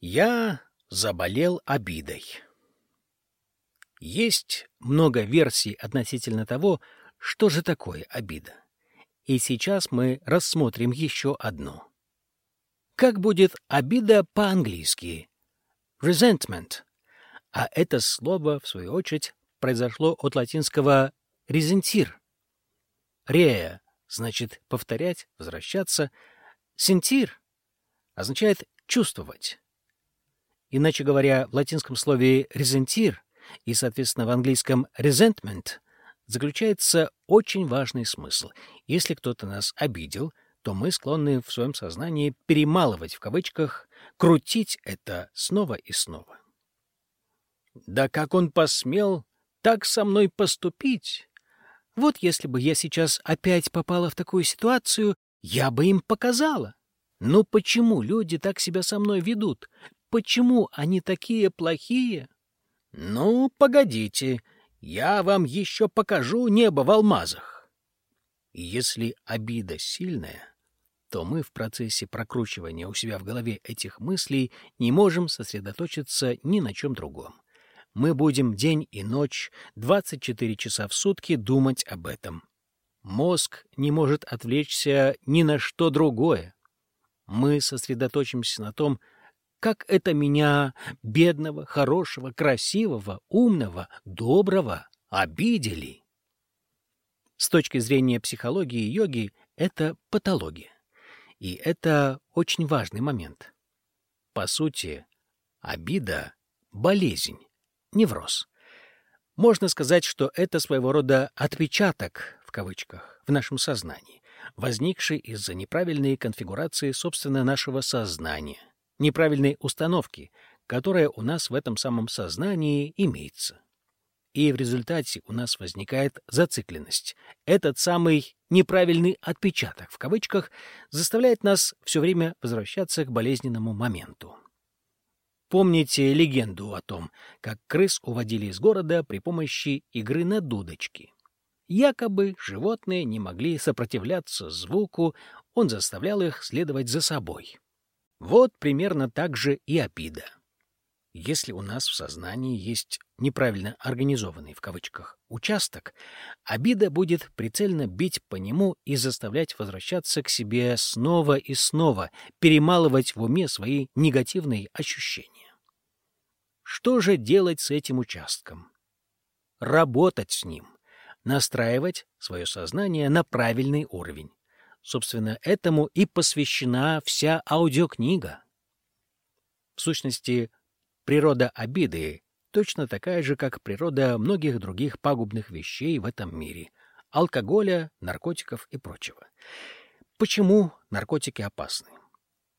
Я заболел обидой. Есть много версий относительно того, что же такое обида. И сейчас мы рассмотрим еще одну. Как будет обида по-английски? Resentment. А это слово, в свою очередь, произошло от латинского «resentир». «Ре» значит повторять, возвращаться. «Сентир» означает чувствовать. Иначе говоря, в латинском слове «резентир» и, соответственно, в английском «resentment» заключается очень важный смысл. Если кто-то нас обидел, то мы склонны в своем сознании «перемалывать» в кавычках, крутить это снова и снова. Да как он посмел так со мной поступить? Вот если бы я сейчас опять попала в такую ситуацию, я бы им показала. Но почему люди так себя со мной ведут? Почему они такие плохие? Ну, погодите, я вам еще покажу небо в алмазах. Если обида сильная, то мы в процессе прокручивания у себя в голове этих мыслей не можем сосредоточиться ни на чем другом. Мы будем день и ночь, 24 часа в сутки думать об этом. Мозг не может отвлечься ни на что другое. Мы сосредоточимся на том, как это меня, бедного, хорошего, красивого, умного, доброго, обидели. С точки зрения психологии йоги это патология. И это очень важный момент. По сути, обида — болезнь, невроз. Можно сказать, что это своего рода «отпечаток» в кавычках в нашем сознании, возникший из-за неправильной конфигурации, собственно, нашего сознания, неправильной установки, которая у нас в этом самом сознании имеется. И в результате у нас возникает зацикленность. Этот самый «неправильный отпечаток» в кавычках заставляет нас все время возвращаться к болезненному моменту. Помните легенду о том, как крыс уводили из города при помощи игры на дудочки? Якобы животные не могли сопротивляться звуку, он заставлял их следовать за собой. Вот примерно так же и обида. Если у нас в сознании есть неправильно организованный в кавычках участок, обида будет прицельно бить по нему и заставлять возвращаться к себе снова и снова, перемалывать в уме свои негативные ощущения. Что же делать с этим участком? Работать с ним, настраивать свое сознание на правильный уровень. Собственно, этому и посвящена вся аудиокнига. В сущности, природа обиды точно такая же, как природа многих других пагубных вещей в этом мире — алкоголя, наркотиков и прочего. Почему наркотики опасны?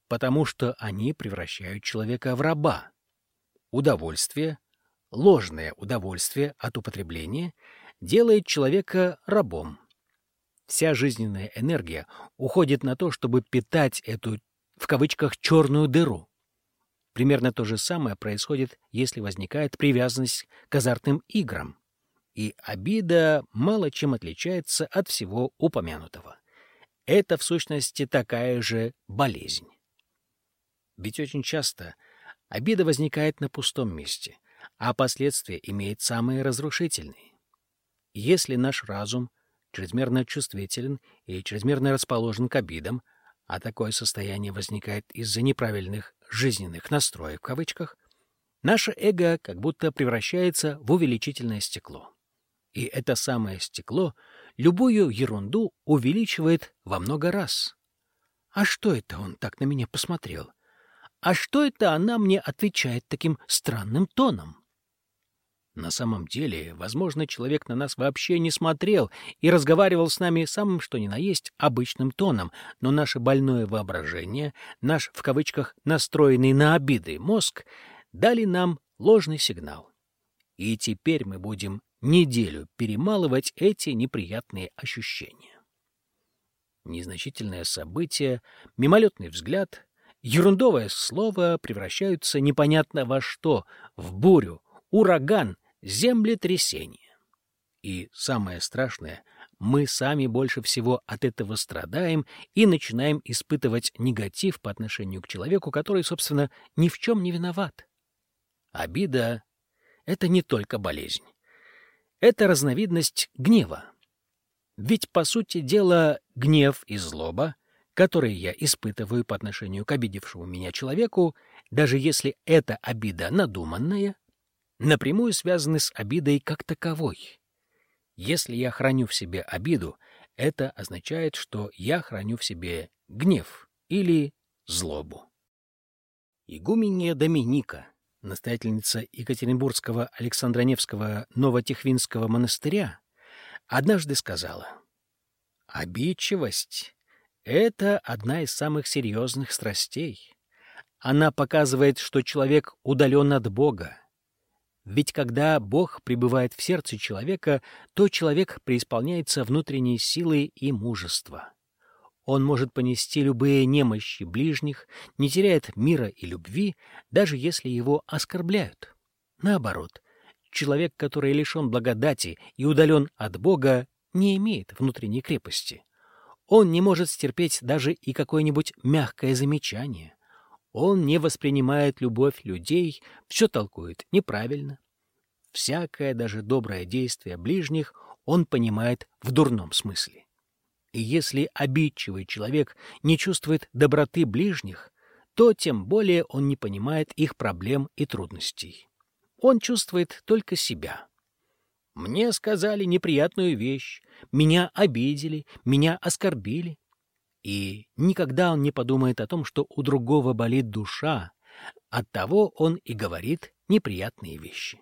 Потому что они превращают человека в раба. Удовольствие, ложное удовольствие от употребления делает человека рабом. Вся жизненная энергия уходит на то, чтобы питать эту, в кавычках, черную дыру. Примерно то же самое происходит, если возникает привязанность к азартным играм. И обида мало чем отличается от всего упомянутого. Это, в сущности, такая же болезнь. Ведь очень часто обида возникает на пустом месте, а последствия имеет самые разрушительные. Если наш разум чрезмерно чувствителен и чрезмерно расположен к обидам, а такое состояние возникает из-за неправильных жизненных настроек в кавычках, наше эго как будто превращается в увеличительное стекло. И это самое стекло любую ерунду увеличивает во много раз. А что это он так на меня посмотрел? А что это она мне отвечает таким странным тоном? На самом деле, возможно, человек на нас вообще не смотрел и разговаривал с нами самым что ни на есть обычным тоном, но наше больное воображение, наш, в кавычках, настроенный на обиды мозг, дали нам ложный сигнал. И теперь мы будем неделю перемалывать эти неприятные ощущения. Незначительное событие, мимолетный взгляд, ерундовое слово превращаются непонятно во что, в бурю, ураган — землетрясение. И самое страшное, мы сами больше всего от этого страдаем и начинаем испытывать негатив по отношению к человеку, который, собственно, ни в чем не виноват. Обида — это не только болезнь. Это разновидность гнева. Ведь, по сути дела, гнев и злоба, которые я испытываю по отношению к обидевшему меня человеку, даже если эта обида надуманная, напрямую связаны с обидой как таковой. Если я храню в себе обиду, это означает, что я храню в себе гнев или злобу. Игуменья Доминика, настоятельница Екатеринбургского Александро-Невского Новотихвинского монастыря, однажды сказала, «Обидчивость — это одна из самых серьезных страстей. Она показывает, что человек удален от Бога, ведь когда Бог пребывает в сердце человека, то человек преисполняется внутренней силой и мужества. Он может понести любые немощи ближних, не теряет мира и любви, даже если его оскорбляют. Наоборот, человек, который лишен благодати и удален от Бога, не имеет внутренней крепости. Он не может стерпеть даже и какое-нибудь мягкое замечание. Он не воспринимает любовь людей, все толкует неправильно. Всякое, даже доброе действие ближних он понимает в дурном смысле. И если обидчивый человек не чувствует доброты ближних, то тем более он не понимает их проблем и трудностей. Он чувствует только себя. Мне сказали неприятную вещь, меня обидели, меня оскорбили. И никогда он не подумает о том, что у другого болит душа, оттого он и говорит неприятные вещи.